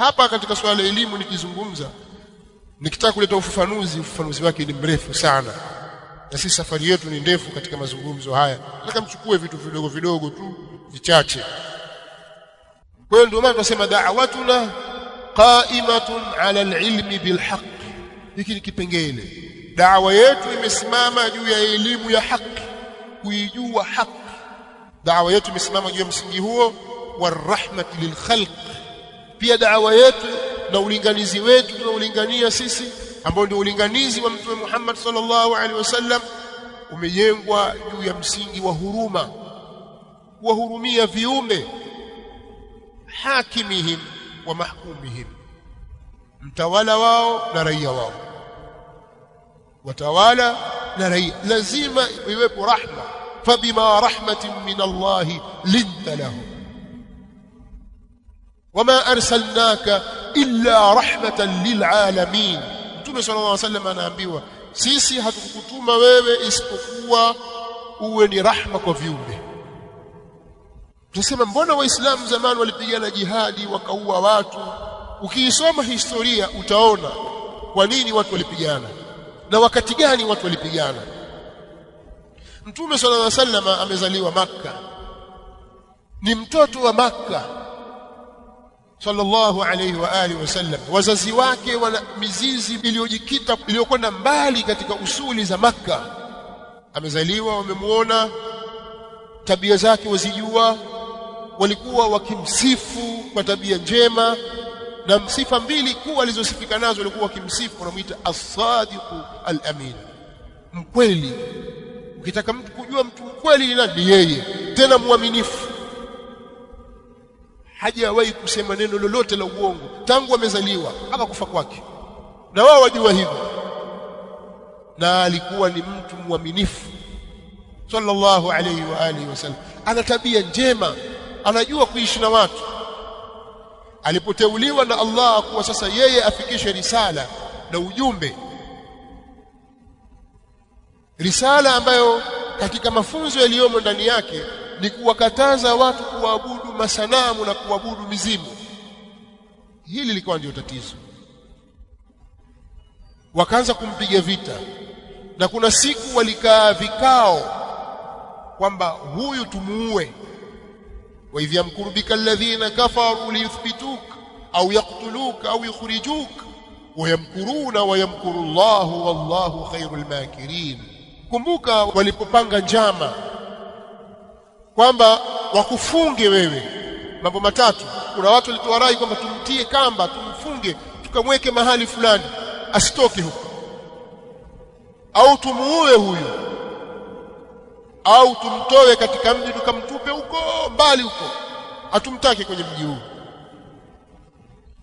hapa katika swala la elimu nikizungumza nikitaka kuleta ufafanuzi ufafanuzi wake ni mrefu sana. Na sisi safari yetu ni ndefu katika mazungumzo haya. Nataka mchukue vitu vidogo vidogo tu vichache. Kwa ndio maana tunasema da'watuna qa'imatun 'ala al-ilmi bilhaq hiki ni kipengele. Da'wa yetu imesimama juu ya elimu ya haki kuijua haki da'wa yetu imesimama juu ya msingi huo warahmati lilkhalq pia da'wa yetu na ulinganizi wetu tunaulingania sisi ambao ndio ulinganizi wa mtume Muhammad sallallahu alaihi wasallam umejengwa juu ya msingi wa huruma kuwahurumia viumbe hakimihim wa mahkumihim mtawala wao na raia wao watawala na raia lazima iwepo rahma fabima rahmatin min Allah linta lahum wama arsalnaka illa rahmatan lilalamin Mtume sallallahu alaihi wasallam anaambiwa sisi hatukukutuma wewe isipokuwa uwe ni rahma kwa viumbe. Tunasema mbona waislamu zamani walipigana jihadi wakaua watu? Ukiisoma historia utaona kwa nini watu walipigana na wakati gani watu walipigana. Mtume sallallahu alaihi wasallam amezaliwa makka. Ni mtoto wa maka sallallahu alayhi wa alihi wasallam wazazi wake wana mizizi iliyojikita iliyokwenda mbali katika usuli za maka amezaliwa wamemuona tabia zake wazijua walikuwa wakimsifu kwa tabia njema na sifa mbili kuu alizosifika nazo walikuwa wakimsifu wanamuita as-sadiqu al-amin. Mkweli. Ukitaka mtu kujua mtu mkweli ni nani? Yeye. Tena mwaminifu hajawahi kusema neno lolote la uongo tangu amezaliwa mpaka kufa kwake. Na wao wajua hivyo. Na alikuwa ni mtu mwaminifu. Sallallahu alayhi wa alihi wasallam ana tabia njema. Anajua kuishi na watu. Alipoteuliwa na Allah kuwa sasa yeye afikishe risala na ujumbe. Risala ambayo katika mafunzo yaliyomo ndani yake ni kuwakataza watu kuabudu masanamu na kuabudu mizimu. Hili lilikuwa ndio tatizo. Wakaanza kumpiga vita na kuna siku walikaa vikao kwamba huyu tumuue. Wa idh yamkuru bika alladhina kafaru liyuthbituk au yaqtuluk au yukhrijuk wayamkuruna wayamkuru Allahu wallahu khairul makirin. Kumbuka walipopanga njama kwamba wakufunge wewe. Mambo matatu. Kuna watu walitoa rai kwamba tumtie kamba tumfunge tukamweke mahali fulani. Asitoke huko. Au tumuue huyo. Au tumtoe katika mji tukamtupe huko mbali huko. Hatumtaki kwenye mji huu.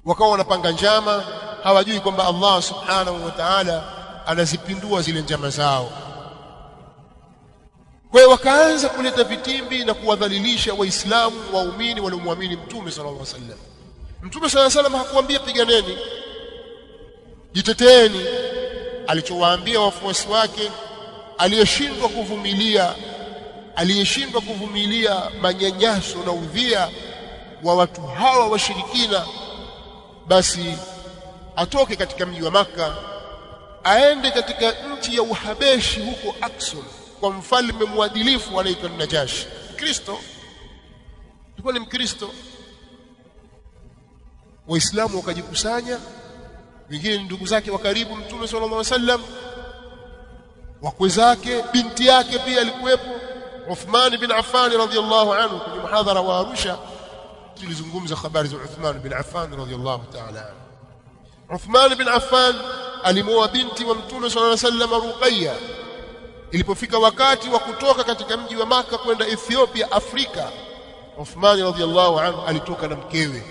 Wakawa wanapanga njama hawajui kwamba Allah subhanahu wa ta'ala anazipindua zile njama zao kwa hiyo wakaanza kuleta vitimbi na kuwadhalilisha waislamu waumini waliomwamini mtume sallallahu alaihi wasallam. Mtume sallallahu alaihi wasallam hakuambia piganeni jiteteeni alichowaambia wafuasi wake aliyeshindwa kuvumilia aliyeshindwa kuvumilia manyanyaso na udhia wa watu hawa washirikina basi atoke katika mji wa maka aende katika nchi ya Uhabeshi huko Aksum kwa mfalme mwadilifu anaitwa Najashi. Kristo. Alikuwa ni Mkristo. Waislamu wakajikusanya wengine ni ndugu zake wa karibu Mtume sallallahu alaihi wasallam wakwe zake binti yake pia alikuwepo Uthman bin Affan radhiyallahu anhu. Kwenye muhadhara wa Arusha tulizungumza habari za Uthman bin Affan radhiyallahu ta'ala anhu. Uthman bin Affan alimoa binti wa Mtume sallallahu alaihi wasallam Ruqayya ilipofika wakati wa kutoka katika mji wa maka kwenda Ethiopia Afrika Uthmani radhiallahu anhu alitoka na mkewe.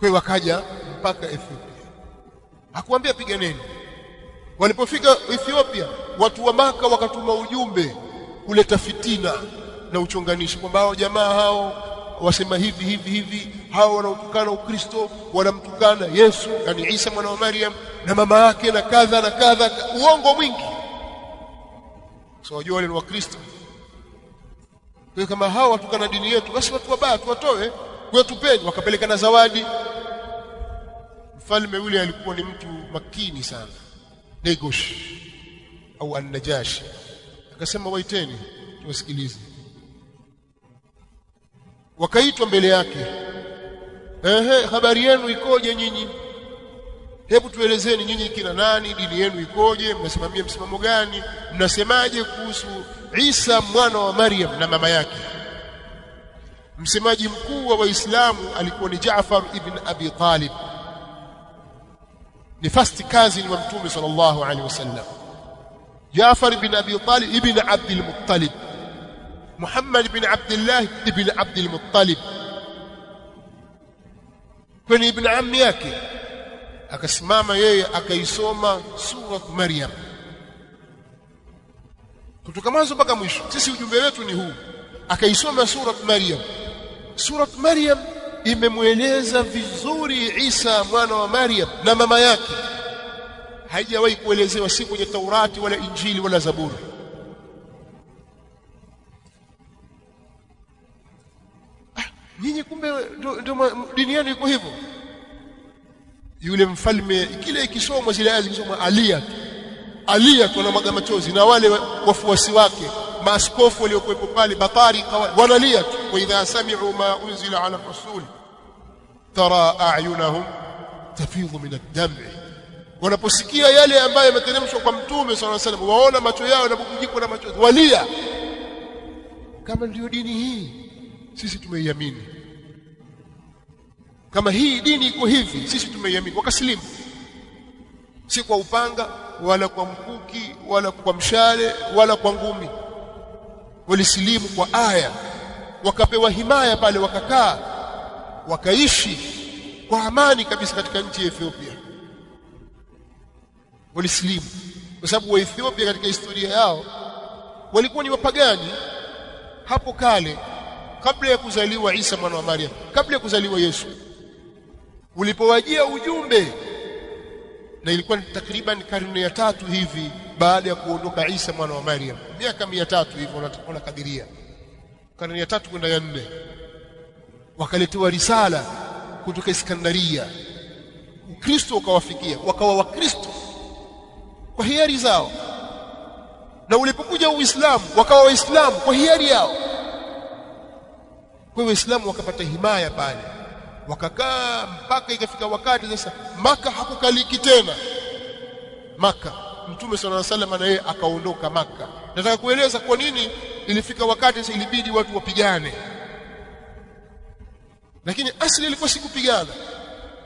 Kwa wakaja mpaka Ethiopia. Hakuambia piganeni. Walipofika Ethiopia watu wa maka wakatuma ujumbe kuleta fitina na uchonganishi kwamba hao jamaa hao wasema hivi hivi hivi hao wanaotukana Ukristo wanamtukana Yesu yani Isa mwana wa Maryam na mama yake na kadha na kadha uongo mwingi. So wajua wale ni wakristo kwa kama hao watukana dini yetu basi watu wabaya tuwatoe. Kwa tupeni. Wakapeleka na zawadi. Mfalme yule alikuwa ni mtu makini sana. Negosh au an-Najashi. Akasema waiteni tuwasikilize. Wakaitwa mbele yake. Ehe habari yenu ikoje nyinyi hebu tuelezeni nyinyi kina nani dini yenu ikoje mnasimamia msimamo gani mnasemaje kuhusu Isa mwana wa Maryam na mama yake? Msemaji mkuu wa waislamu alikuwa ni Jaafar ibn Abi Talib. Ni first cousin wa mtume sallallahu alaihi wasallam. Jaafar ibn Abi Talib ibn Abdul Muttalib. Muhammad ibn Abdullah ibn Abd al-Muttalib kwani ibn ammi yake akasimama yeye akaisoma sura Maryam. Kutoka mwanzo mpaka mwisho. Sisi ujumbe wetu ni huu. Akaisoma sura Maryam. Sura Maryam imemweleza vizuri Isa mwana wa Maryam na mama yake. Haijawahi kuelezewa si kwenye Taurati wala Injili wala Zaburi. Ah, nyinyi kumbe ndio dini yenu iko hivyo yule mfalme kile ikisomwa zile aya zikisomwa alia. Alia tu anamwaga machozi na wale wafuasi wake maaskofu waliokuwepo pale batari wanalia wa idha sami'u ma unzila ala rasul tara a'yunahum tafidhu min ad-dam'i. Wanaposikia yale ambayo yameteremshwa kwa mtume sallallahu alaihi wasallam waona macho yao yanapokujikwa na machozi walia. Kama ndio dini hii sisi tumeiamini kama hii dini iko hivi sisi tumeiamini wakasilimu si kwa upanga wala kwa mkuki wala kwa mshale wala kwa ngumi. Walisilimu kwa aya wakapewa himaya pale wakakaa wakaishi kwa amani kabisa katika nchi ya Ethiopia. Walisilimu. Kwa sababu wa Ethiopia katika historia yao walikuwa ni wapagani hapo kale kabla ya kuzaliwa Isa mwana wa Maria kabla ya kuzaliwa Yesu ulipowajia ujumbe na ilikuwa ni takriban karne ya tatu hivi baada ya kuondoka Isa mwana wa Maryam. Miaka mia tatu hivi wanakadiria. Karne ya tatu kwenda ya nne wakaletewa risala kutoka Iskandaria. Ukristo ukawafikia wakawa wakristo kwa hiari zao. Na ulipokuja Uislamu wakawa waislamu kwa hiari yao. Kwa hiyo waislamu wakapata himaya pale wakakaa mpaka ikafika wakati sasa maka hakukaliki tena. Maka mtume sallallahu alaihi wasallam na yeye akaondoka maka. Nataka kueleza kwa nini ilifika wakati sasa ilibidi watu wapigane. Lakini asli ilikuwa si kupigana.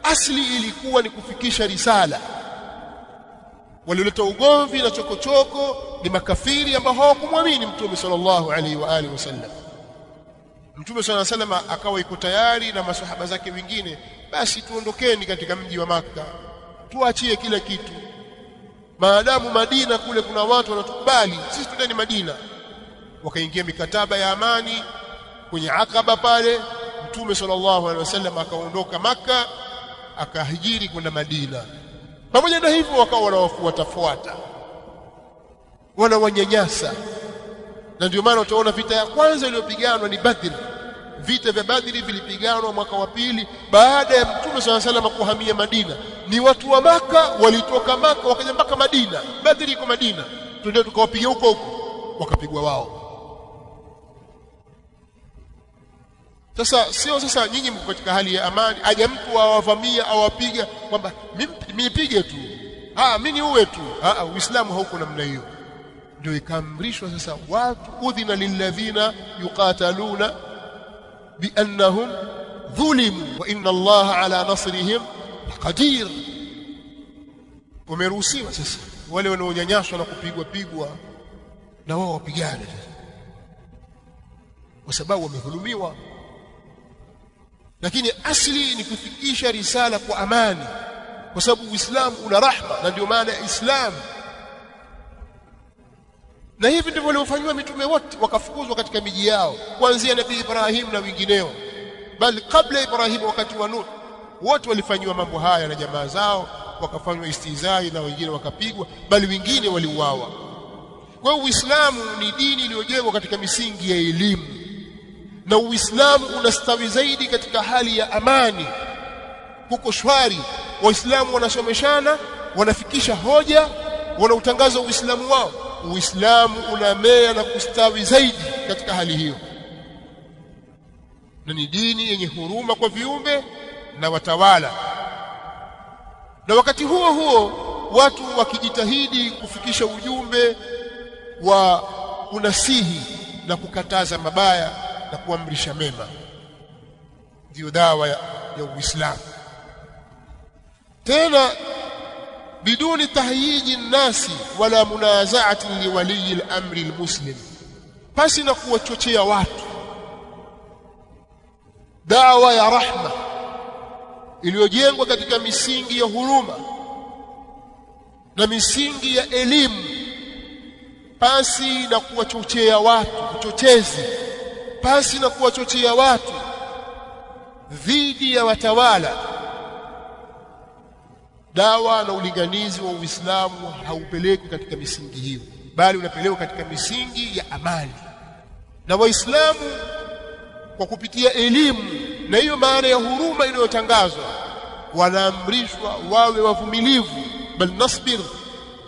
Asli ilikuwa ni kufikisha risala. Walioleta ugomvi na chokochoko ni makafiri ambao hawakumwamini mtume sallallahu alaihi wa alihi wasallam Mtume swalla salama akawa iko tayari na maswahaba zake wengine basi tuondokeni katika mji wa maka tuachie kila kitu. Maadamu Madina kule kuna watu wanatukubali sisi tuteni Madina. Wakaingia mikataba ya amani kwenye Akaba pale Mtume sallallahu alaihi wasallam akaondoka maka akahijiri kwenda Madina. Pamoja na hivyo wakawa wanawafuatafuata. Wanawanyanyasa na ndio maana utaona vita ya kwanza iliyopiganwa ni Badr vita vya Badri vilipiganwa mwaka wa pili baada ya Mtume swalla sallam kuhamia Madina. Ni watu wa maka walitoka maka wakaja mpaka Madina. Badri iko Madina. Tundio tukawapiga huko huko. Wakapigwa wao. Sasa sio sasa nyinyi mko katika hali ya amani. Aje mtu awavamia awapiga kwamba mimi nipige tu. Ah mimi uwe tu. Ah uislamu hauko namna hiyo ndio ikaamrishwa sasa watu udhina lilladhina yuqataluna biannahum dhulimu wa inna allaha ala nasrihim qadir wameruhusiwa sasa wale wanaonyanyaswa na kupigwa pigwa na wao wapigane kwa sababu wamedhulumiwa. Lakini asli ni kufikisha risala kwa amani kwa sababu uislamu una rahma na ndio maana ya islamu na hivi ndivyo waliofanyiwa mitume wote wakafukuzwa katika miji yao kuanzia nabii Ibrahim na wengineo bali kabla Ibrahim wakati wa Nuh wote walifanywa mambo haya na jamaa zao wakafanywa istizai na wengine wakapigwa bali wengine waliuawa. Kwa hiyo Uislamu ni dini iliyojengwa katika misingi ya elimu. Na Uislamu unastawi zaidi katika hali ya amani. Huko shwari waislamu wanasomeshana wanafikisha hoja wanautangaza uislamu wao uislamu unamea na kustawi zaidi katika hali hiyo. Na ni dini yenye huruma kwa viumbe na watawala. Na wakati huo huo watu wakijitahidi kufikisha ujumbe wa unasihi na kukataza mabaya na kuamrisha mema. Ndiyo dawa ya, ya Uislamu. Tena biduni tahyiji nnasi wala munazaati liwaliyi lamri lmuslim pasi na kuwachochea watu. Dawa ya rahma iliyojengwa katika misingi ya huruma na misingi ya elimu. Pasi na kuwachochea watu uchochezi pasi na kuwachochea watu dhidi ya watawala dawa na ulinganizi wa Uislamu haupelekwi katika misingi hiyo, bali unapelekwa katika misingi ya amali. Na Waislamu kwa kupitia elimu na hiyo maana ya huruma inayotangazwa, wanaamrishwa wawe wavumilivu, bal nasbir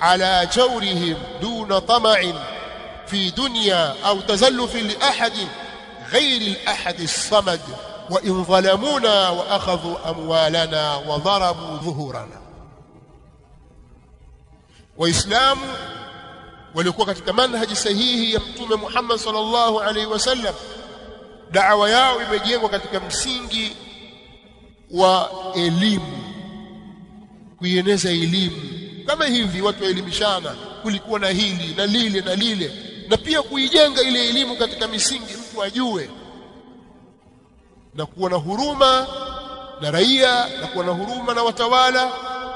ala jaurihim duna tama'in fi dunya au tazallufi li ahadin ghairi al-ahadi samad wa in dhalamuna wa akhadhu amwalana wa dharabu dhuhurana waislamu walikuwa katika manhaji sahihi ya mtume Muhammad sallallahu alaihi wasallam da'wa yao imejengwa katika msingi wa elimu kuieneza elimu. Kama hivi watu waelimishana kulikuwa na hili na lile na lile na pia kuijenga ile elimu katika misingi mtu ajue na kuwa na huruma na raia na kuwa na huruma na watawala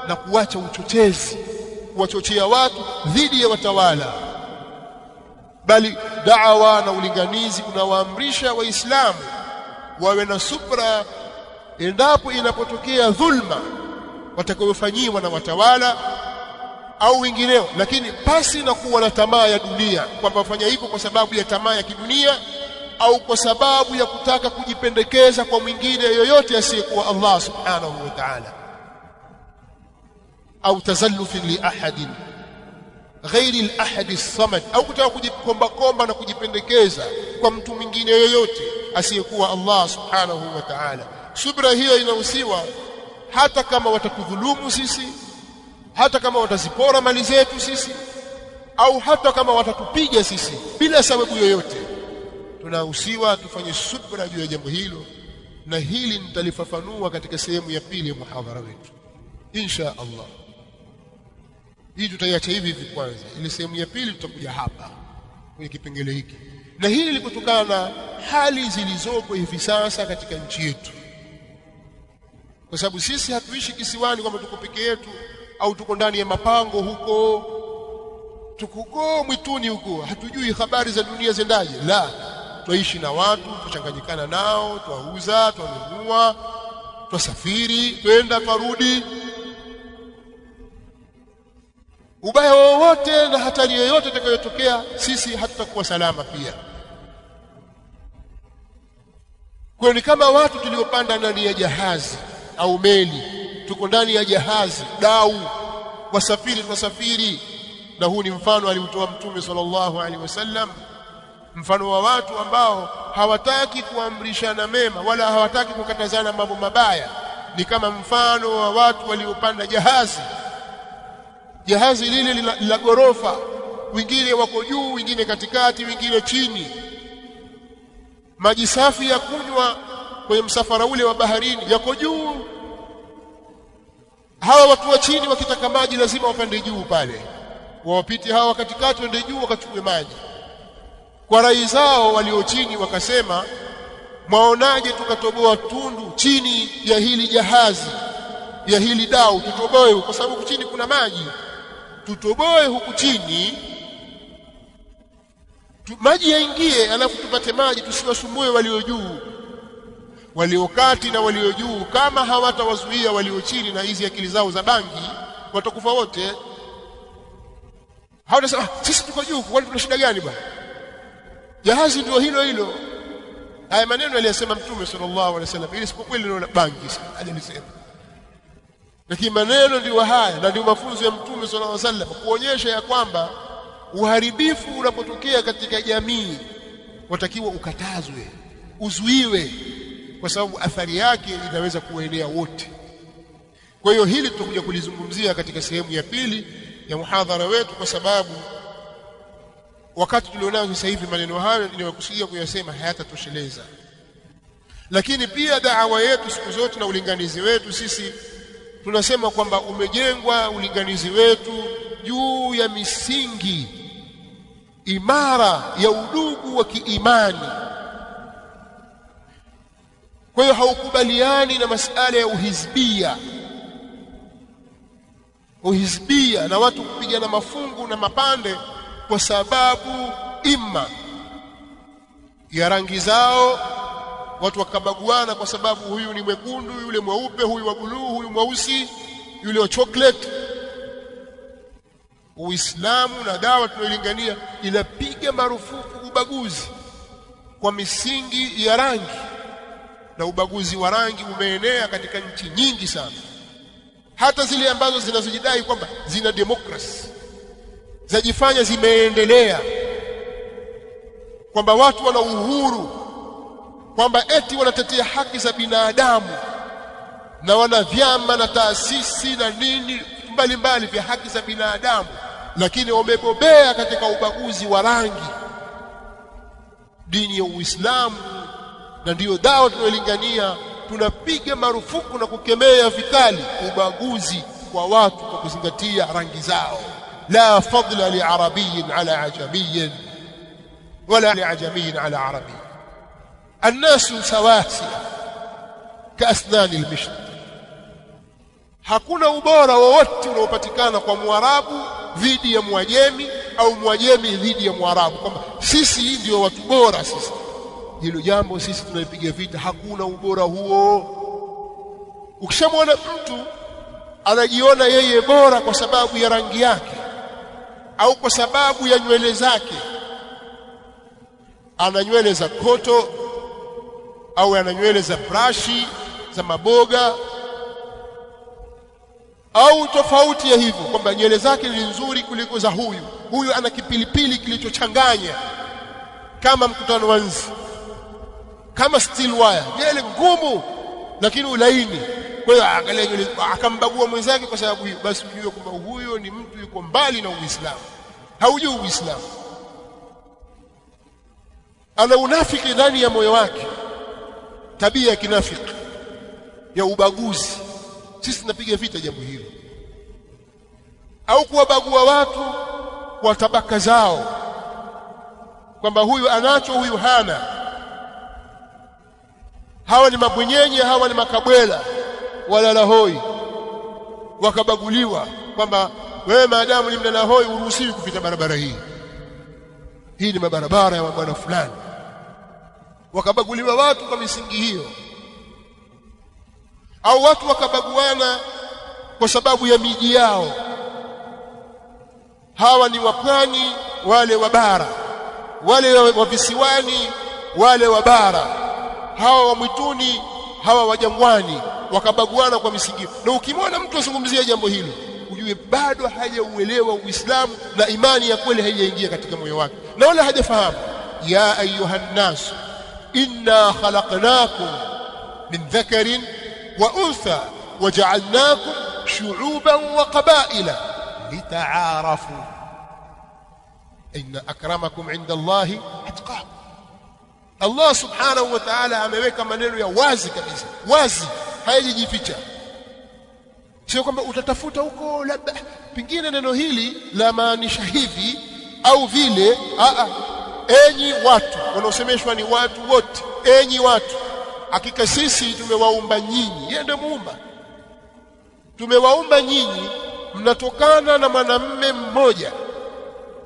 na kuacha uchochezi kuwachochea watu dhidi ya watawala. Bali da'wa na ulinganizi unawaamrisha waislamu wawe na subra endapo inapotokea dhulma watakayofanyiwa na watawala au wengineo. Lakini pasi na kuwa na tamaa ya dunia kwamba wafanya hivyo kwa sababu ya tamaa ya kidunia au kwa sababu ya kutaka kujipendekeza kwa mwingine yoyote asiyekuwa Allah subhanahu wa ta'ala au tazalluf li ahadin ghairi al-ahad as-samad au kutaka kujikomba komba na kujipendekeza kwa mtu mwingine yoyote asiyekuwa Allah subhanahu wa ta'ala. Subra hiyo inahusiwa hata kama watakudhulumu sisi hata kama watazipora mali zetu sisi au hata kama watatupiga sisi bila sababu yoyote. Tunahusiwa tufanye subra juu ya jambo hilo na hili nitalifafanua katika sehemu ya pili ya muhadhara wetu. Insha Allah hii tutaiacha hivi hivi kwanza. Ile sehemu ya pili tutakuja hapa kwenye kipengele hiki. Na hili likutokana na hali zilizopo hivi sasa katika nchi yetu. Kwa sababu sisi hatuishi kisiwani kwamba tuko peke yetu au tuko ndani ya mapango huko. Tuko mwituni huko. Hatujui habari za dunia zendaje. La twaishi na watu tuchanganyikana nao twauza twanunua twasafiri twenda twarudi ubaya wowote na hatari yoyote itakayotokea sisi hatutakuwa salama pia. Kwa ni kama watu tuliopanda ndani ya jahazi au meli. Tuko ndani ya jahazi dau wasafiri tunasafiri na huu ni mfano alimtoa mtume sallallahu alaihi wasallam. Mfano wa watu ambao hawataki kuamrishana mema wala hawataki kukatazana mambo mabaya. Ni kama mfano wa watu waliopanda jahazi jahazi lile la ghorofa. Wengine wako juu wengine katikati wengine chini. Maji safi ya kunywa kwenye msafara ule wa baharini yako juu. Hawa watu wa chini wakitaka maji lazima wapande juu pale. Wawapite hawa katikati wende juu wakachukue maji. Kwa rai zao walio chini wakasema mwaonaje tukatoboa tundu chini ya hili jahazi ya hili dau tutoboe? Kwa sababu chini kuna maji tutoboe huku chini. Tu, maji yaingie alafu tupate maji tusiwasumbue walio juu. Waliokati na walio juu kama hawatawazuia walio chini na hizi akili zao za bangi watakufa wote. Hawatasema sisi tuko juu kwani tuna shida gani bwana? Jahazi ndio hilo hilo. Haya maneno aliyosema mtume sallallahu alaihi wasallam ili neno la bangi hajalisema lakini maneno ndio haya na ndio mafunzo ya mtume sallallahu alaihi wasallam kuonyesha ya kwamba uharibifu unapotokea katika jamii watakiwa ukatazwe uzuiwe kwa sababu athari yake inaweza kuenea wote. Kwa hiyo hili tutakuja kulizungumzia katika sehemu ya pili ya muhadhara wetu kwa sababu wakati tulionao sasa hivi maneno hayo niliyokusudia kuyasema hayatatosheleza. Lakini pia da'wa yetu siku zote na ulinganizi wetu sisi tunasema kwamba umejengwa ulinganizi wetu juu ya misingi imara ya udugu wa kiimani. Kwa hiyo haukubaliani na masala ya uhizbia. Uhizbia na watu kupigana mafungu na mapande kwa sababu imma ya rangi zao watu wakabaguana kwa sababu huyu ni mwekundu yule mweupe huyu wa buluu huyu mweusi yule wa chocolate. Uislamu na dawa tunayolingania inapiga marufuku ubaguzi kwa misingi ya rangi. Na ubaguzi wa rangi umeenea katika nchi nyingi sana. Hata zile ambazo zinazojidai kwamba zina demokrasi zajifanya zimeendelea. Kwamba watu wana uhuru kwamba eti wanatetea haki za binadamu na wana vyama na taasisi na nini mbalimbali vya haki za binadamu lakini wamebobea katika ubaguzi wa rangi. Dini ya Uislamu na ndiyo dawa tunayolingania tunapiga marufuku na kukemea vikali ubaguzi kwa watu kwa kuzingatia rangi zao. La fadla li arabiyin ala ajamiyin wala li ajamiyin ala arabi الناس سواسية كأسنان المشط hakuna ubora wowote unaopatikana kwa mwarabu dhidi ya mwajemi au mwajemi dhidi ya mwarabu kwamba sisi ndio watu bora sisi hilo jambo sisi tunalipiga vita hakuna ubora huo ukishamwona mtu anajiona yeye bora kwa sababu ya rangi yake au kwa sababu ya nywele zake ana nywele za koto au ana nywele za brashi za maboga. Au tofauti ya hivyo kwamba nywele zake ni nzuri kuliko za huyu. Huyu ana kipilipili kilichochanganya. Kama mkutano wa nzi. Kama steel wire. Nywele ngumu lakini ulaini kwa hiyo angalia nywele akambagua mwenzake kwa sababu hiyo. Basi ujue kwamba huyo ni mtu yuko mbali na Uislamu. Haujui Uislamu. Ana unafiki ndani ya moyo wake tabia ya kinafiki ya ubaguzi. Sisi tunapiga vita jambo hilo. Au kuwabagua watu kwa tabaka zao kwamba huyu anacho huyu hana. Hawa ni mabwenyenye hawa ni makabwela wala lahoi wakabaguliwa kwamba wewe maadamu ni mlalahoi uruhusiwi kupita barabara hii. Hii ni mabarabara ya bwana fulani wakabaguliwa watu kwa misingi hiyo. Au watu wakabaguana kwa sababu ya miji yao. Hawa ni wapwani wale wa bara. Wale wa visiwani wale wa bara. Hawa wa mwituni hawa wa jangwani. Wakabaguana kwa misingi na ukimwona mtu azungumzia jambo hilo ujue bado hajauelewa Uislamu na imani ya kweli haijaingia katika moyo wake. Na wala hajafahamu ya ayuhan nas inna khalaqnakum min dhakarin wa untha waja'alnakum shu'uban wa qabaila litaarafu inna akramakum 'inda Allahi atqakum Allah subhanahu wa ta'ala ameweka maneno ya wazi kabisa wazi hayajificha sio kwamba utatafuta huko labda pengine neno hili la maanisha hivi au vile a a enyi watu wanaosemeshwa ni watu wote enyi watu. Hakika sisi tumewaumba nyinyi. Yeye ndiye muumba. Tumewaumba nyinyi mnatokana na mwanamme mmoja.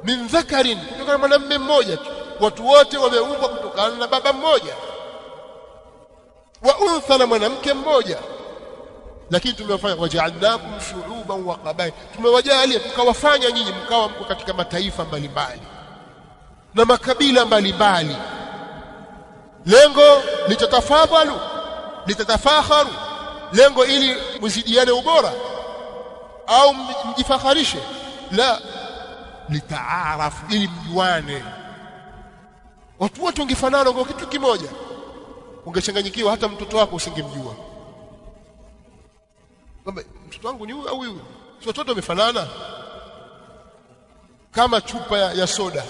Min dhakarin kutokana na mwanamme mmoja tu. Watu wote wameumbwa kutokana na baba mmoja. Wa untha na mwanamke mmoja. Lakini tumewafanya waja'alnakum shu'uban wa qabail. Tumewajalia tukawafanya nyinyi mkawa mko katika mataifa mbalimbali na makabila mbalimbali. Lengo litatafadhalu litatafakharu lengo ili mzidiane ubora au mjifaharishe. La litaarafu ili mjuane. Watu wote ungefanana kwa kitu kimoja. Ungechanganyikiwa hata mtoto wako usingemjua. Kwamba mtoto wangu ni huyu au huyu? Si watoto wamefanana? Kama chupa ya, ya soda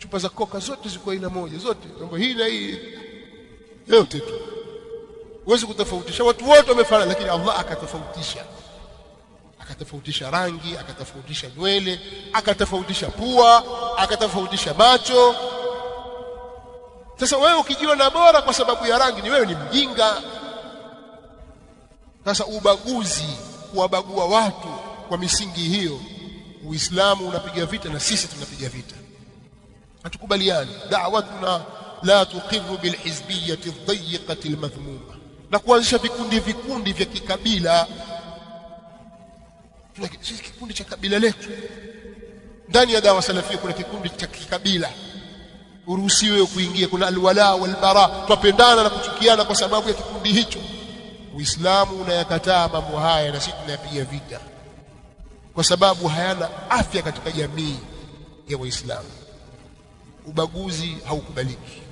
chupa za koka zote ziko aina moja zote. Kwamba hii na hii. Yote tu. Huwezi kutofautisha. Watu wote wamefanana lakini Allah akatofautisha. Akatofautisha rangi akatofautisha nywele akatofautisha pua akatofautisha macho. Sasa wewe ukijiona bora kwa sababu ya rangi ni wewe ni mjinga. Sasa ubaguzi kuwabagua watu kwa misingi hiyo uislamu unapiga vita na sisi tunapiga vita hatukubaliani. Da'watuna la tuqirru bilhizbiyyati adh-dayiqati almadhmuma. Na kuanzisha vikundi vikundi vya kikabila. Sisi kikundi cha kabila letu. Ndani ya dawa salafia kuna kikundi cha kikabila. Uruhusiwe kuingia. Kuna alwala walbara. Twapendana na kuchukiana kwa sababu ya kikundi hicho. Uislamu unayakataa mambo haya na sisi tunayapiga vita. Kwa sababu hayana afya katika jamii ya waislamu ubaguzi haukubaliki.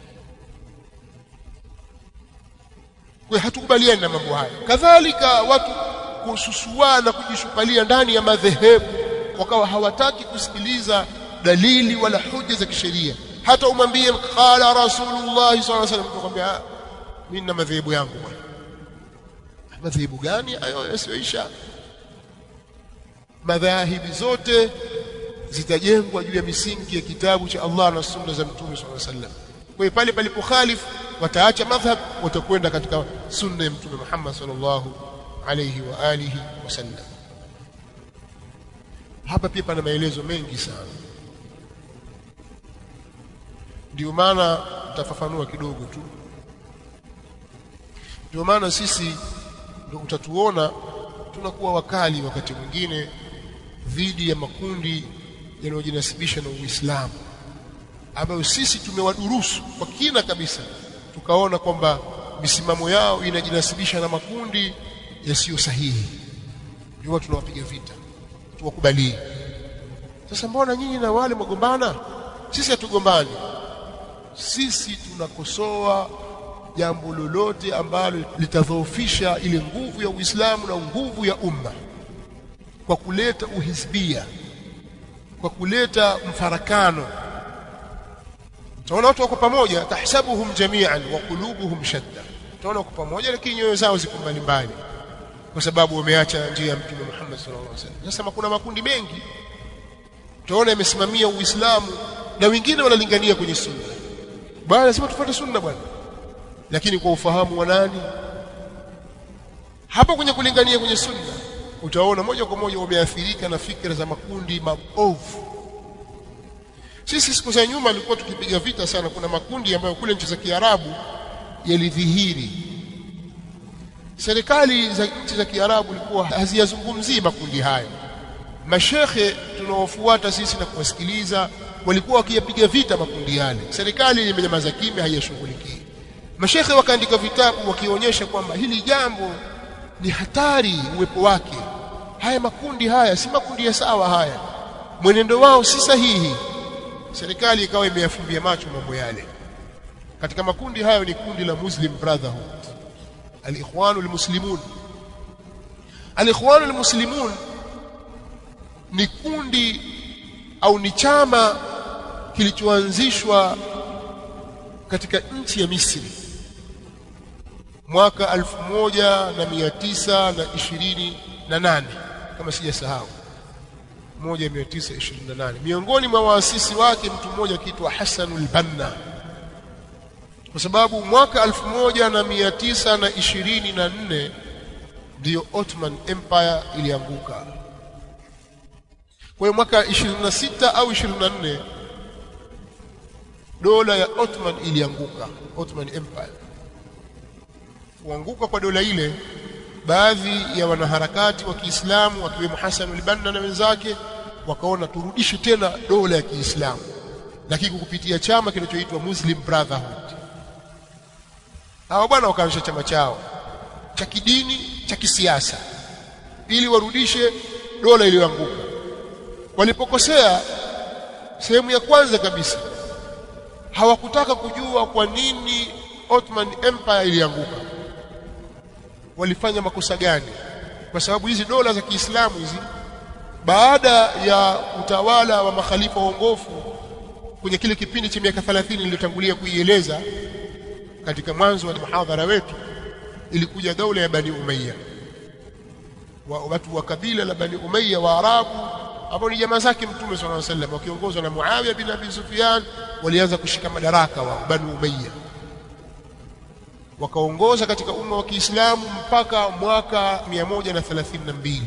Kwa hatukubaliani na mambo haya kadhalika watu kususuana kujishupalia ndani ya madhehebu wakawa hawataki kusikiliza dalili wala hoja za kisheria. Hata umwambie qala rasulullah sallallahu alaihi wasallam tukwambia mimi na madhehebu yangu bwana. Madhehebu gani? Hayo yasiyoisha. Madhahibi zote zitajengwa juu ya misingi ya kitabu cha Allah na sunna za Mtume صلى الله عليه وسلم. Kwa hiyo pale palipokhalifu wataacha madhhab, watakwenda katika sunna ya Mtume Muhammad صلى alaihi عليه alihi wasallam. Hapa pia pana maelezo mengi sana, ndio maana tutafafanua kidogo tu. Ndio maana sisi ndio utatuona tunakuwa wakali wakati mwingine dhidi ya makundi yanayojinasibisha na Uislamu ambayo sisi tumewadurusu kwa kina kabisa tukaona kwamba misimamo yao inajinasibisha na makundi yasiyo sahihi ndio tunawapiga vita tuwakubalii. sasa mbona nyinyi na wale mwagombana? sisi hatugombani sisi tunakosoa jambo lolote ambalo litadhoofisha ile nguvu ya Uislamu na nguvu ya umma kwa kuleta uhizbia kwa kuleta mfarakano. Utaona watu wako pamoja tahsabuhum jami'an wa qulubuhum shatta utaona wako pamoja lakini nyoyo zao ziko mbali mbali kwa sababu wameacha njia ya Mtume Muhammad sallallahu alaihi wasallam. Sasa kuna makundi mengi. Utaona yamesimamia Uislamu na wengine wanalingania kwenye sunna. Bwana lazima tufuate sunna bwana. Lakini kwa ufahamu wa nani? Hapa kwenye kulingania kwenye sunna utaona moja kwa moja umeathirika na fikra za makundi mabovu sisi siku za nyuma alikuwa tukipiga vita sana. Kuna makundi ambayo kule nchi za Kiarabu yalidhihiri. Serikali za nchi za Kiarabu ilikuwa haziyazungumzii makundi hayo. Mashekhe tunaofuata sisi na kuwasikiliza walikuwa wakiyapiga vita makundi yale. Serikali imenyamaza kimya haiyashughulikii. Mashekhe wakaandika vitabu wakionyesha kwamba hili jambo ni hatari uwepo wake haya makundi haya si makundi ya sawa haya. Mwenendo wao si sahihi. Serikali ikawa imeyafumbia macho mambo yale. Katika makundi hayo ni kundi la Muslim Brotherhood. Al-ikhwanu al-muslimun al-ikhwanu al-muslimun ni kundi au ni chama kilichoanzishwa katika nchi ya Misri mwaka 1928 kama sijasahau 1928 miongoni mwa waasisi wake mtu mmoja akiitwa Hassan al-Banna kwa sababu mwaka 1924 ndio Ottoman Empire ilianguka. Kwa mwaka 26 au 24 dola ya Ottoman ilianguka Ottoman Empire. Kuanguka kwa dola ile baadhi ya wanaharakati wa Kiislamu wakiwemo Hassan al-Banna na wenzake wakaona turudishe tena dola ya Kiislamu. Lakini kupitia chama kinachoitwa Muslim Brotherhood. Hawa bwana wakaanzisha chama chao cha kidini cha kisiasa ili warudishe dola iliyoanguka. Walipokosea sehemu ya kwanza kabisa hawakutaka kujua kwa nini Ottoman Empire ilianguka walifanya makosa gani? Kwa sababu hizi dola za Kiislamu hizi baada ya utawala wa makhalifa waongofu kwenye kile kipindi cha miaka 30 niliyotangulia kuieleza katika mwanzo wa muhadhara wetu ilikuja daula ya Bani Umayya. Wa watu wa kabila la Bani Umayya wa Arabu ambao ni jamaa zake Mtume sallallahu alaihi wasallam wakiongozwa na Muawiya bin Abi Sufyan walianza kushika madaraka wa Bani Umayya wakaongoza katika umma wa Kiislamu mpaka mwaka 132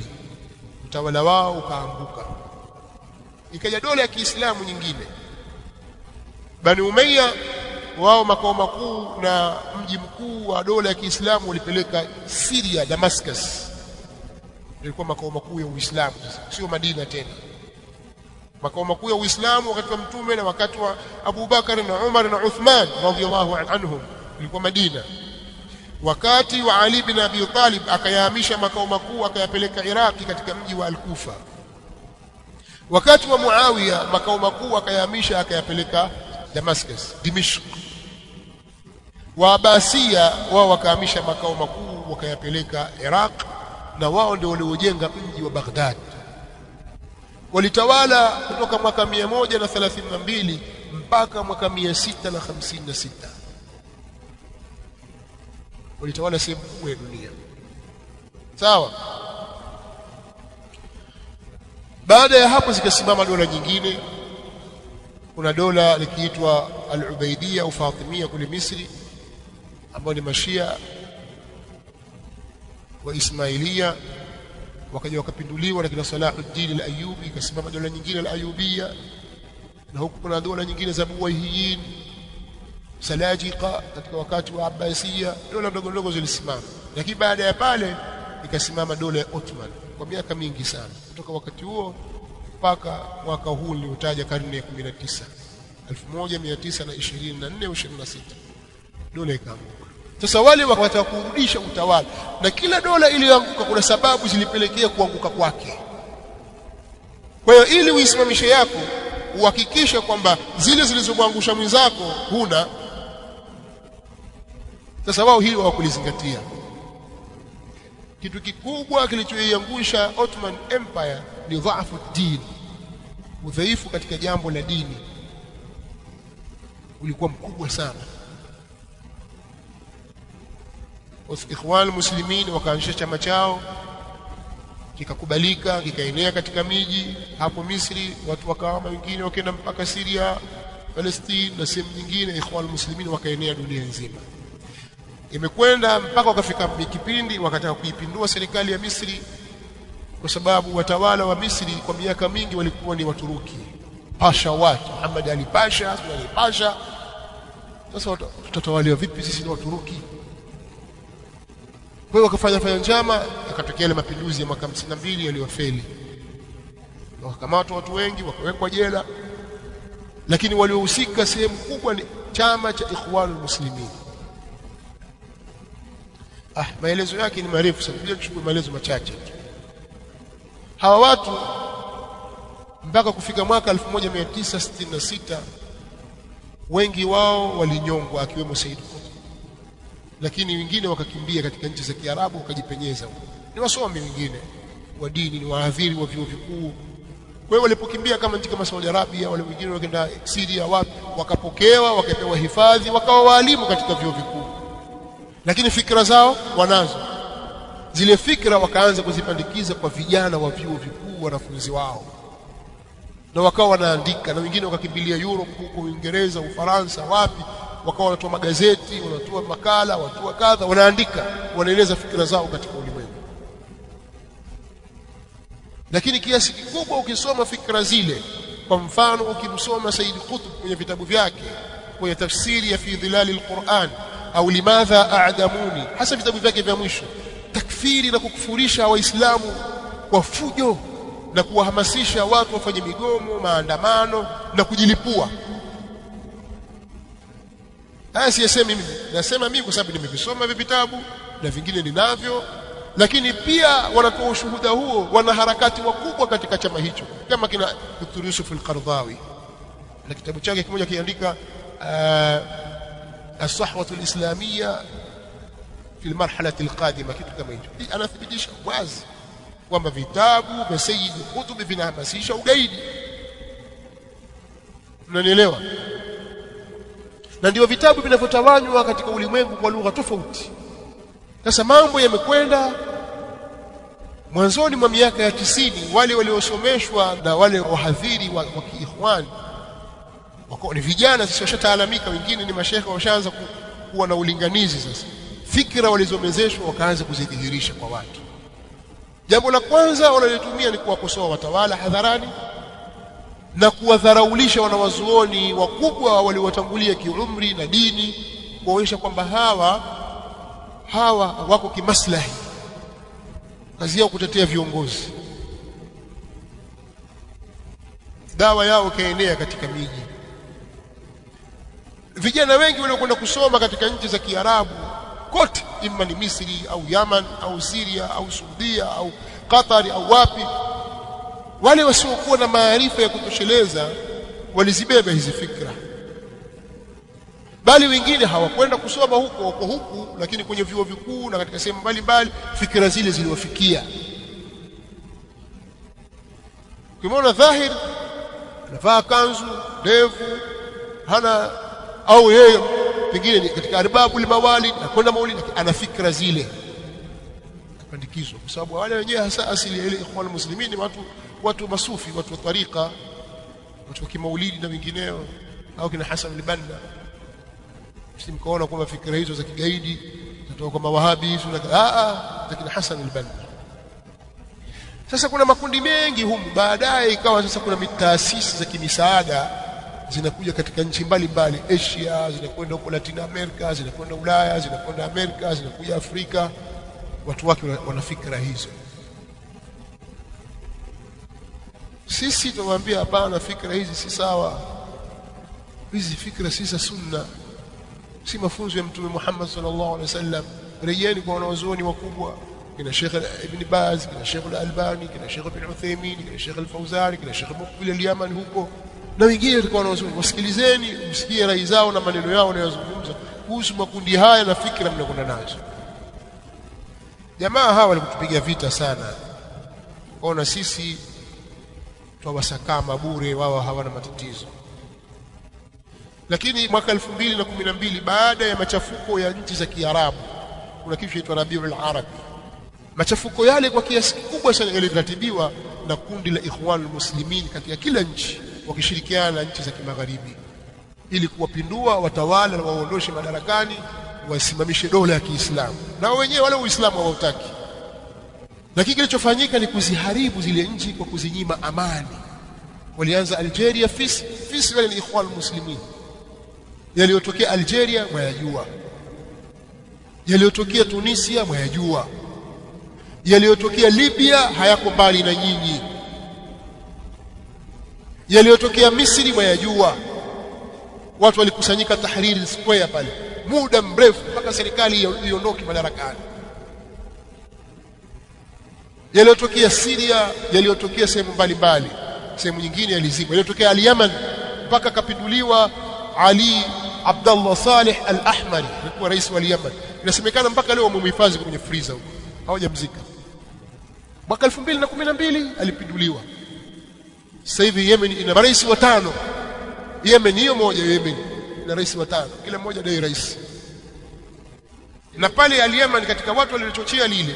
utawala wao ukaanguka. Ikaja dola ya Kiislamu nyingine. Bani Umayya wao makao makuu na mji mkuu wa dola ya Kiislamu walipeleka Syria Damascus. Ilikuwa makao makuu ya Uislamu sio Madina tena. Makao makuu ya Uislamu wakati wa mtume na wakati wa Abu Bakar na Umar na Uthman radhiyallahu anhum ilikuwa Madina wakati wa Ali bin Abi Talib akayahamisha makao makuu akayapeleka Iraki katika mji wa Al-Kufa. Wakati wa Muawiya makao makuu akayahamisha akayapeleka Damascus Dimishq. Wa Abasia wao wakahamisha makao makuu wakayapeleka Iraq na wao ndio waliojenga mji wa Baghdad. Walitawala kutoka mwaka 132 mpaka mwaka 656 walitawala sehemu kubwa ya dunia. Sawa? Baada ya hapo zikasimama dola nyingine. Kuna dola likiitwa al-Ubaidiyya au Fatimiyya kule Misri ambao ni mashia wa Ismailia wakaja wakapinduliwa na kina Salahuddin al-Ayyubi ikasimama dola nyingine al-Ayyubiyya na huku kuna dola nyingine za Buwayhiyin Salajika katika wakati wa Abbasiyya dola ndogo ndogo zilisimama. Lakini baada ya pale ikasimama dola ya Ottoman kwa miaka mingi sana. Kutoka wakati huo mpaka mwaka huu niliotaja karne ya 19 1924 au 26 dola ikaanguka. Sasa wale wakataka kurudisha utawala na kila dola iliyoanguka kuna sababu zilipelekea kuanguka kwake. Kwa hiyo ili uisimamishe yako uhakikishe kwamba zile zilizomwangusha mwenzako huna sasa wao hili hawakulizingatia. Kitu kikubwa kilichoiangusha Ottoman Empire ni dhaifu dini. Udhaifu katika jambo la dini ulikuwa mkubwa sana. Ikhwan muslimin wakaanzisha chama chao kikakubalika kikaenea katika miji. Hapo Misri watu wakawama wengine wakaenda mpaka Syria Palestine na sehemu nyingine. Ikhwan muslimin wakaenea dunia nzima imekwenda mpaka wakafika kipindi wakataka kuipindua serikali ya Misri kwa sababu watawala wa Misri kwa miaka mingi walikuwa ni Waturuki. Pasha watu Muhammad Ali Pasha Ali Pasha. Sasa tutatawaliwa vipi sisi ni Waturuki? Kwa hiyo wakafanya fanya njama akatokea ile mapinduzi ya mwaka 52 yaliyofeli. Wakamatwa watu wengi wakawekwa jela. Lakini waliohusika sehemu kubwa ni chama cha Ikhwanul Muslimin ah maelezo yake ni marefu sana. Bila tuchukue maelezo machache. Tu hawa watu mpaka kufika mwaka 1966 wengi wao walinyongwa akiwemo Said Qutb lakini wengine wakakimbia katika nchi za Kiarabu wakajipenyeza. Ni wasomi wengine wa dini ni wahadhiri wa vyuo vikuu. Kwa hiyo walipokimbia kama nchi kama Saudi Arabia wale wengine wakaenda Syria wapi? Wakapokewa wakapewa hifadhi wakawa waalimu katika vyuo vikuu lakini fikra zao wanazo. Zile fikra wakaanza kuzipandikiza kwa vijana wa vyuo vikuu wanafunzi wao. Na wakawa wanaandika na wengine wakakimbilia Europe huko Uingereza Ufaransa wapi. Wakawa wanatoa magazeti wanatoa makala wanatoa kadha wanaandika. Wanaeleza fikra zao katika ulimwengu. Lakini kiasi kikubwa ukisoma fikra zile kwa mfano ukimsoma Said Qutb kwenye vitabu vyake kwenye tafsiri ya fi dhilali alquran au limadha aadamuni hasa vitabu vyake vya mwisho takfiri na kukufurisha waislamu kwa fujo na kuwahamasisha watu wafanye migomo maandamano na kujilipua haya siyasemi mimi nasema mimi kwa sababu nimevisoma vitabu na vingine ninavyo lakini pia wanatoa ushuhuda huo wanaharakati wakubwa katika chama hicho kama kina Dr. Yusuf al-Qardawi na kitabu chake kimoja kiandika الصحوة الإسلامية في المرحلة القادمة kitu kama hicho anathibitisha wazi kwamba vitabu vya Sayyid Qutb vinahamasisha ugaidi unanielewa na ndio vitabu vinavyotawanywa katika ulimwengu kwa lugha tofauti sasa mambo yamekwenda mwanzoni mwa miaka ya tisini wale waliosomeshwa na wale wahadhiri wa, wa kiikhwani wako ni vijana sisi washataalamika wengine ni mashehe washaanza kuwa na ulinganizi sasa. Fikra walizomezeshwa wakaanza kuzidhihirisha kwa watu. Jambo la kwanza wanalotumia ni kuwakosoa watawala hadharani na kuwadharaulisha wanawazuoni wakubwa waliowatangulia kiumri na dini kuonyesha kwamba hawa hawa wako kimaslahi kazi yao kutetea viongozi. Dawa yao ikaenea katika miji vijana wengi waliokwenda kusoma katika nchi za Kiarabu kote imma ni Misri au Yaman au Syria au Saudia au Qatar au wapi wale wasiokuwa na maarifa ya kutosheleza walizibeba hizi fikra. Bali wengine hawakwenda kusoma huko wako huku lakini kwenye vyuo vikuu na katika sehemu mbalimbali fikra zile ziliwafikia. Kimona dhahir anavaa kanzu ndevu hana au yeye pengine katika arbabu limawalid akwenda maulid ana fikra zile pandikizwa kwa sababu wale wenyewe hasa asili ya ile ikhwan muslimin watu watu masufi watu wa tariqa watu wa kimaulidi na wengineo au kina Hassan al-Banna. Msimkaona kwamba fikra hizo za kigaidi zitoka kwa mawahabi hizo a a za kina Hassan al-Banna. Sasa kuna makundi mengi humu. Baadaye ikawa sasa kuna taasisi za kimisaada zinakuja katika nchi mbalimbali. Asia zinakwenda huko Latin America zinakwenda Ulaya zinakwenda Amerika zinakuja Afrika. Watu wake wana fikra hizo. Sisi tunawaambia hapana fikra hizi si sawa. Hizi fikra si za sunna. Si mafunzo ya mtume Muhammad sallallahu alaihi wasallam. Rejeni kwa wanazuoni wakubwa. Kina Sheikh Ibn Baz kina Sheikh Al-Albani kina Sheikh Ibn Uthaymeen kina Sheikh Al-Fawzani kina Sheikh Muqbil Al-Yaman huko na wengine walikuwa wanazungumza wasikilizeni msikie rai zao na maneno yao wanayozungumza kuhusu makundi haya na fikra mnakwenda nazo. Jamaa hawa walikutupiga vita sana. Kwaona sisi twawasakama bure wao hawana matatizo. Lakini mwaka 2012 baada ya machafuko ya nchi za Kiarabu kuna kitu kinaitwa Rabiul Arabi machafuko yale kwa kiasi kikubwa sana yaliratibiwa na kundi la Ikhwan Muslimin katika kila nchi wakishirikiana na nchi za kimagharibi ili kuwapindua watawala na waondoshe madarakani wasimamishe dola ya Kiislamu. Na wenyewe wale Uislamu hawautaki. Lakini kilichofanyika ni kuziharibu zile nchi kwa kuzinyima amani. Walianza Algeria fis fis wale ni ikhwan muslimin yaliyotokea Algeria mwayajua. Yaliyotokea Tunisia mwayajua. Yaliyotokea Libya hayako mbali na nyinyi yaliyotokea Misri mwayajua watu walikusanyika Tahrir Square pale. Muda mrefu mpaka serikali iondoke madarakani. Yaliyotokea Syria yaliyotokea sehemu mbalimbali. Sehemu nyingine yalizikwa. Yaliyotokea al-Yaman mpaka kapinduliwa Ali Abdullah Saleh al-Ahmari alikuwa rais wa Yemen inasemekana mpaka leo wamemhifadhi kwenye freezer huko. Hawajamzika. Mwaka 2012 alipinduliwa sasa hivi Yemen ina rais watano Yemen hiyo moja Yemen ina rais watano kila mmoja dai rais. Na pale al-Yemen katika watu waliochochea lile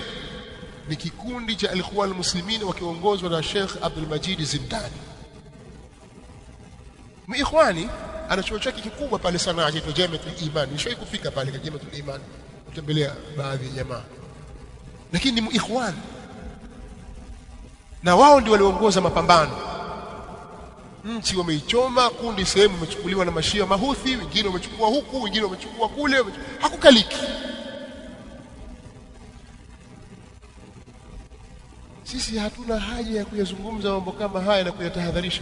ni kikundi cha al-Ikhwan al-Muslimin wakiongozwa na Sheikh Abdul Majid Zindani. Ikhwani ana chuo chake kikubwa pale sana aitwa Jamiatul Iman. Nishawahi kufika pale kwa Jamiatul Iman kutembelea baadhi ya jamaa. Lakini ni ikhwan na wao ndio waliongoza mapambano nchi wameichoma kundi sehemu imechukuliwa na mashia mahuthi wengine wamechukua huku wengine wamechukua kule hakukaliki. Sisi hatuna haja ya kuyazungumza mambo kama haya na kuyatahadharisha.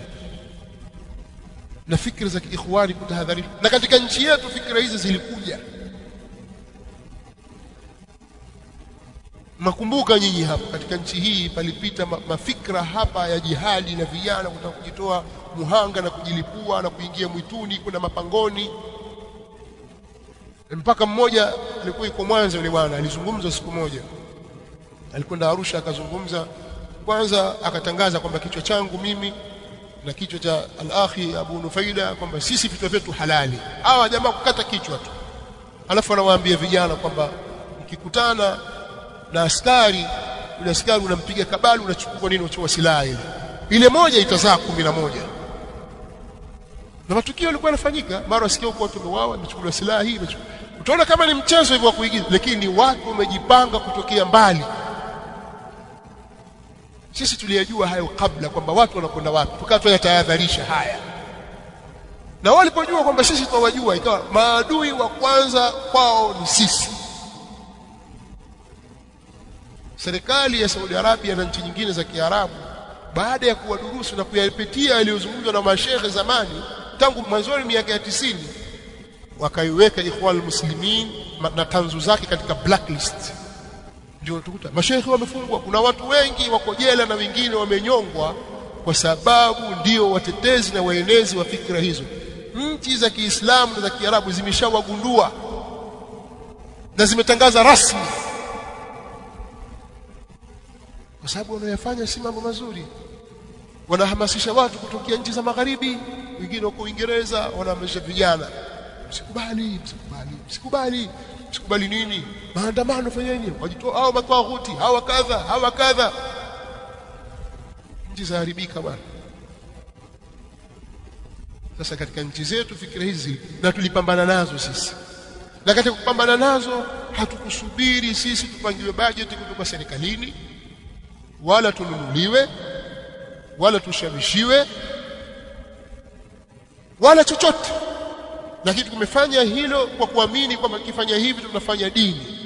Na fikra za kiikhwani kutahadharishwa na katika nchi yetu fikra hizi zilikuja Makumbuka nyinyi hapa katika nchi hii palipita ma, mafikra hapa ya jihadi na vijana kutaka kujitoa muhanga na kujilipua na kuingia mwituni kuna mapangoni. Mpaka mmoja alikuwa yuko Mwanza yule bwana alizungumza siku moja. Alikwenda Arusha akazungumza. Kwanza akatangaza kwamba kichwa changu mimi na kichwa cha al-akhi Abu Nufaida kwamba sisi vichwa vyetu halali. Hawa jamaa kukata kichwa tu. Alafu anawaambia vijana kwamba mkikutana na askari yule askari unampiga kabali unachukua nini unachukua silaha ile. Ile moja itazaa kumi na moja. Na matukio yalikuwa yanafanyika. Mara wasikia huko watu wameuawa wamechukuliwa silaha hii utaona kama ni mchezo hivyo wa kuigiza lakini watu wamejipanga kutokea mbali. Sisi tuliyajua hayo kabla kwamba watu wanakwenda wapi. Tukawa tunatahadharisha haya. Na walipojua kwamba sisi tunawajua ikawa maadui wa kwanza kwao ni sisi serikali ya Saudi Arabia na nchi nyingine za Kiarabu baada ya kuwadurusu na kuyapitia yaliyozungumzwa na mashehe zamani tangu mwanzoni miaka ya tisini wakaiweka Ikhwal muslimin na tanzu zake katika blacklist. Ndio tukuta mashehe wamefungwa. Kuna watu wengi wako jela na wengine wamenyongwa kwa sababu ndio watetezi na waenezi wa fikra hizo. Nchi za Kiislamu na za Kiarabu zimeshawagundua na zimetangaza rasmi kwa sababu wanayofanya si mambo mazuri. Wanahamasisha watu kutokea nchi za magharibi wengine wako Uingereza wanahamasisha vijana. Msikubali msikubali msikubali msikubali nini? Maandamano fanyeni. Wajitoa hao matawaghuti hawa kadha hawa kadha. Nchi zaharibika bwana. Sasa katika nchi zetu fikira hizi na tulipambana nazo sisi. Na katika kupambana nazo hatukusubiri sisi tupangiwe bajeti kutoka serikalini wala tununuliwe wala tushawishiwe wala chochote. Lakini tumefanya hilo kwa kuamini kwamba tukifanya hivi tunafanya dini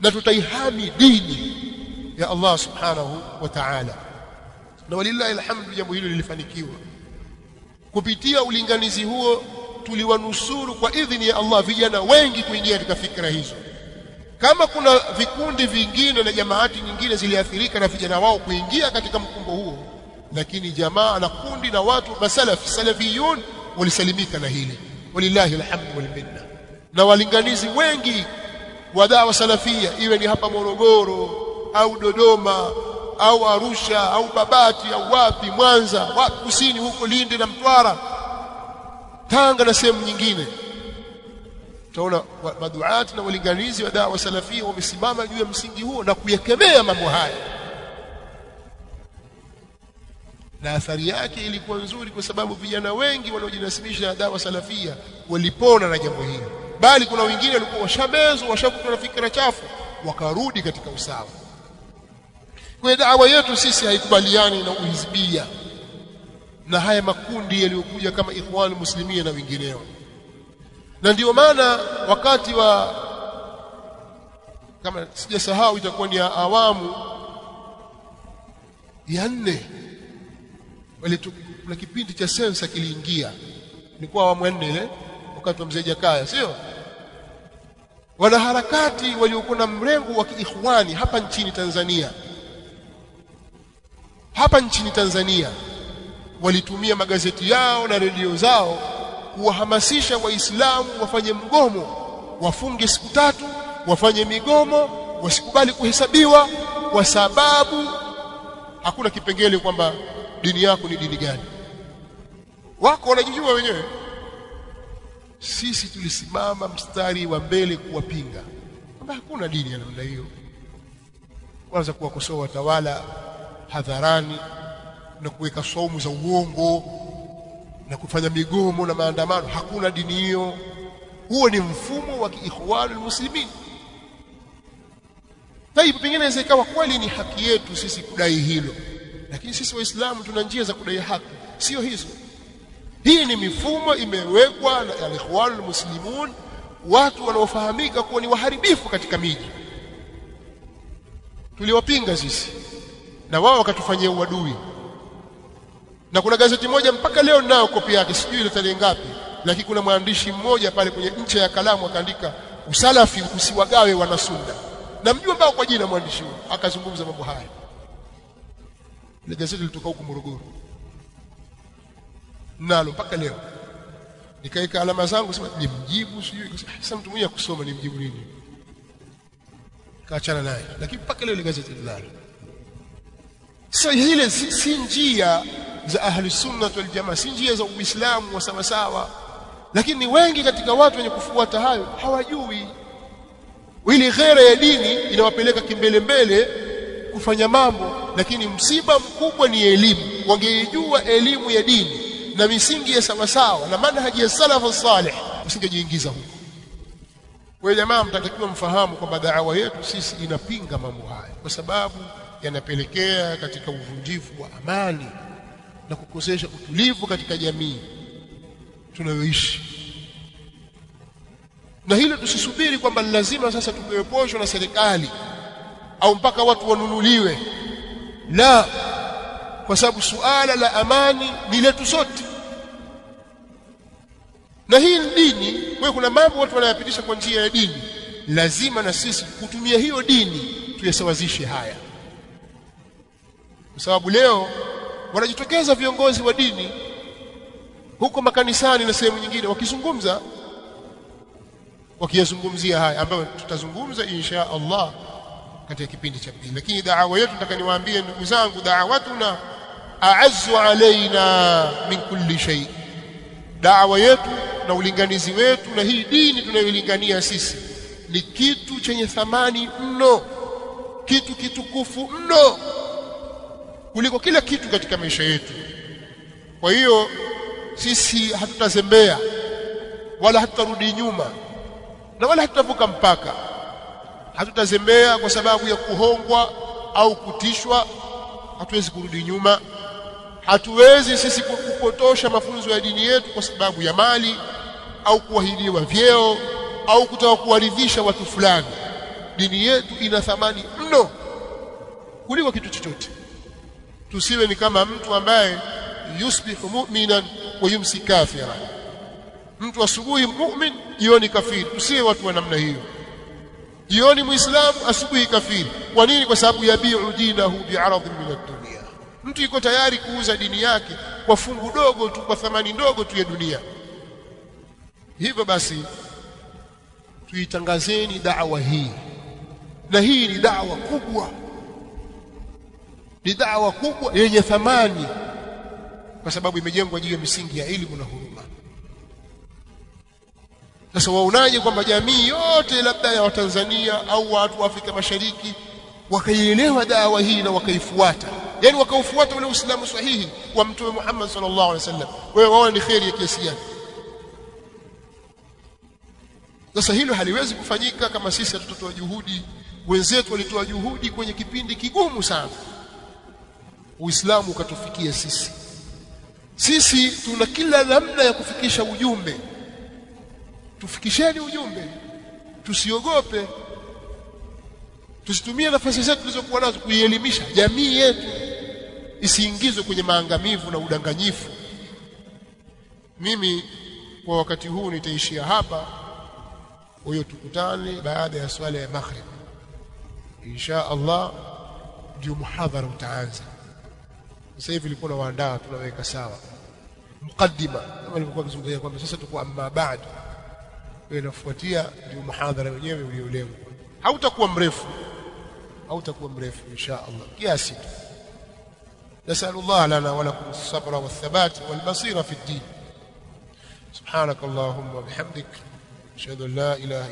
na tutaihami dini ya Allah subhanahu wa ta'ala. Na walillahi alhamdu jambo hilo lilifanikiwa. Kupitia ulinganizi huo tuliwanusuru kwa idhini ya Allah vijana wengi kuingia katika fikra hizo kama kuna vikundi vingine na jamaati nyingine ziliathirika na vijana wao kuingia katika mkumbo huo lakini jamaa na kundi na watu masalaf salafiyun walisalimika na hili. Walillahi alhamdu wal minna. Na walinganizi wengi wa dawa salafia iwe ni hapa Morogoro au Dodoma au Arusha au Babati au wapi Mwanza wapi kusini huko Lindi na Mtwara Tanga na sehemu nyingine utaona maduati na walinganizi wa dawa salafia wamesimama juu ya msingi huo na kuyakemea mambo haya. Na athari yake ilikuwa nzuri kwa sababu vijana wengi wanaojinasibisha na dawa salafia walipona na jambo hili. Bali kuna wengine walikuwa washamezwa washakutwa na fikra chafu wakarudi katika usawa. Kwa dawa yetu sisi haikubaliani na uhizbia na haya makundi yaliyokuja kama ikhwan muslimia na wengineo na ndio maana wakati wa kama sijasahau itakuwa ni awamu ya nne. Kuna kipindi cha sensa kiliingia. Ilikuwa awamu ya nne ile wakati wa mzee Jakaya sio? Wanaharakati waliokuwa na mrengo wa kiikhwani hapa nchini Tanzania. Hapa nchini Tanzania walitumia magazeti yao na redio zao kuwahamasisha waislamu wafanye mgomo wafunge siku tatu wafanye migomo wasikubali kuhesabiwa kwa sababu hakuna kipengele kwamba dini yako ni dini gani. Wako wanajijua wenyewe. Sisi tulisimama mstari wa mbele kuwapinga. Kwamba hakuna dini ya namna hiyo. Kwanza kuwakosoa watawala hadharani na kuweka saumu za uongo na kufanya migomo na maandamano hakuna dini hiyo. Huo ni mfumo wa kiikhwani muslimin. Taibu pengine inaweza ikawa kweli ni haki yetu sisi kudai hilo lakini sisi waislamu tuna njia za kudai haki sio hizo. Hii ni mifumo imewekwa na al-ikhwan muslimun watu wanaofahamika kuwa ni waharibifu katika miji. Tuliwapinga sisi na wao wakatufanyia uadui na kuna gazeti moja mpaka leo ninayo kopi yake sijui ile tarehe ngapi lakini kuna mwandishi mmoja pale kwenye ncha ya kalamu akaandika usalafi usiwagawe wanasunna namjua mbao kwa jina mwandishi huyo akazungumza mambo haya. Ile gazeti lilitoka huko Morogoro. Nalo mpaka leo. Nikaika alama zangu sema nimjibu sijui. Sasa mtu mmoja kusoma nimjibu nini? Kaachana naye. Lakini mpaka leo ile gazeti linalo sasa hile si, si njia za ahli sunna wal jamaa si njia za uislamu wa sawa sawa. Lakini wengi katika watu wenye kufuata hayo hawajui. Ili ghaira ya dini inawapeleka kimbele mbele kufanya mambo lakini msiba mkubwa ni elimu. Wangeijua elimu ya dini na misingi ya sawa sawa na manhaji ya salafu salih usingejiingiza huko. Kwa jamaa mtatakiwa mfahamu kwamba daawa yetu sisi inapinga mambo haya kwa sababu yanapelekea katika uvunjifu wa amani na kukosesha utulivu katika jamii tunayoishi. Na hilo tusisubiri kwamba lazima sasa tupewe posho na serikali au mpaka watu wanunuliwe. La kwa sababu suala la amani ni letu sote. Na hii ni dini wewe kuna mambo watu wanayapitisha kwa njia ya dini. Lazima na sisi kutumia hiyo dini tuyasawazishe haya. Kwa sababu leo wanajitokeza viongozi wa dini huko makanisani na sehemu nyingine wakizungumza wakiyazungumzia haya ambayo tutazungumza insha Allah katika kipindi cha pili. Lakini daawa yetu nataka niwaambie ndugu zangu daawatuna a'azzu alaina min kulli shay. Daawa yetu na ulinganizi wetu na hii dini tunayolingania sisi ni kitu chenye thamani mno kitu kitukufu mno kuliko kila kitu katika maisha yetu. Kwa hiyo sisi hatutazembea wala hatutarudi nyuma na wala hatutavuka mpaka. Hatutazembea kwa sababu ya kuhongwa au kutishwa. Hatuwezi kurudi nyuma. Hatuwezi sisi kupotosha mafunzo ya dini yetu kwa sababu ya mali au kuahidiwa vyeo au kutaka kuwaridhisha watu fulani. Dini yetu ina thamani mno kuliko kitu chochote tusiwe ni kama mtu ambaye yusbihu mu'minan wa yumsi kafira. Mtu asubuhi mu'min jioni kafiri. Tusiwe watu wa namna hiyo. Jioni muislamu asubuhi kafiri. Kwa nini? Kwa sababu yabiu dinahu bi'aradhin min ad-dunya. Mtu yuko tayari kuuza dini yake kwa fungu dogo tu kwa thamani ndogo tu ya dunia. Hivyo basi tuitangazeni da'wa hii. Na hii ni da'wa kubwa ni da'wa kubwa yenye thamani kwa sababu imejengwa juu ya misingi ya elimu na huruma. Sasa waonaje kwamba jamii yote labda ya Watanzania au watu wa Afrika Mashariki wakaielewa dawa hii na wakaifuata? Yani wakaufuata ule Uislamu sahihi wa Mtume Muhammad sallallahu alaihi wasallam. Wewe wao ni khairi ya kiasi gani? Sasa hilo haliwezi kufanyika kama sisi hatutotoa juhudi. Wenzetu walitoa juhudi kwenye kipindi kigumu sana Uislamu ukatufikia sisi. Sisi tuna kila namna ya kufikisha ujumbe. Tufikisheni ujumbe. Tusiogope. Tusitumie nafasi zetu tulizokuwa nazo kuielimisha jamii yetu isiingizwe kwenye maangamivu na udanganyifu. Mimi kwa wakati huu nitaishia hapa. Huyo tukutane baada ya swala ya maghrib. Insha Allah ndio muhadhara utaanza sasa hivi ilikuwa nawaandaa tunaweka sawa. Mukaddima kama nilivyokuwa kizungumzia kwamba sasa tuko amma baad inafuatia ndio muhadhara wenyewe uliolengwa. Hautakuwa mrefu hautakuwa mrefu insha Allah kiasi tu. Nasalu Allah lana wa lakum as-sabra wath-thabat wal-basira fi ad-din subhanak allahumma bihamdik ashhadu an la ilaha